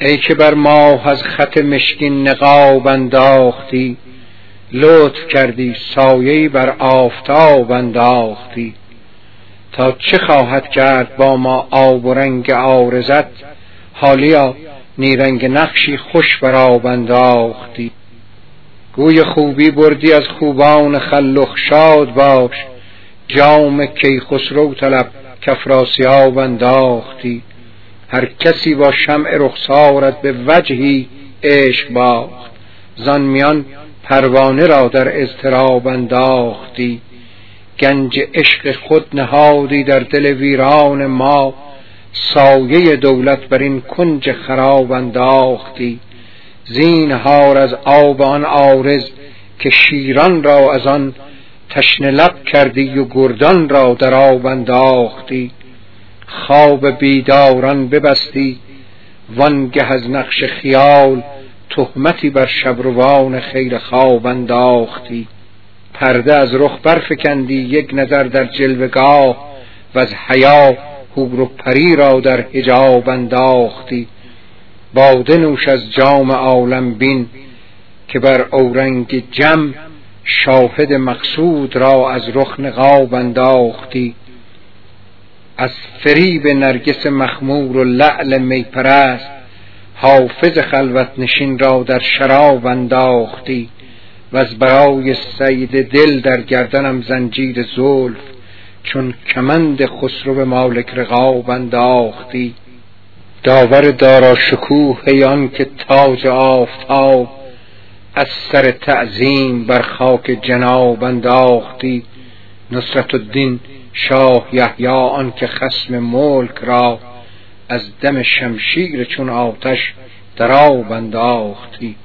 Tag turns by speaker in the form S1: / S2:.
S1: ای که بر ماه از خط مشکین نقاب انداختی لطف کردی سایه بر آفتاب انداختی. تا چه خواهد کرد با ما آب و رنگ آرزت حالیا نیرنگ نقشی خوش بر آب انداختی. گوی خوبی بردی از خوبان خلخ شاد باش. جام کیخسرو طلب کفراسیاب انداختی. هر کسی با شمع رخسارت به وجهی عشق باخت. زان میان پروانه را در اضطراب انداختی. گنج عشق خود نهادی در دل ویران ما. سایه دولت بر این کنج خراب انداختی. زینهار از آب آن آرز که شیران را از آن تشنه لب کردی و گردان را در آب انداختی. خواب بیداران ببستی وانگه از نقش خیال تهمتی بر شبروان خیر خواب انداختی. پرده از رخ برفکندی یک نظر در جلوگاه و از حیا حور و پری را در حجاب انداختی. باده نوش از جام عالم بین که بر اورنگ جم شاهد مقصود را از رخ نقاب انداختی. از فریب نرگس مخمور و لعل میپرست حافظ خلوت نشین را در شراب انداختی و از برای سید دل در گردنم زنجیر زلف چون کمند خسرو مالک رقاب انداختی. داور دارا شکوه آن که تاج آفتاب از سر تعظیم بر خاک جناب انداختی. نصرت الدین شاه یحیی آن که خسم ملک را از دم شمشیر چون آتش در آب انداختی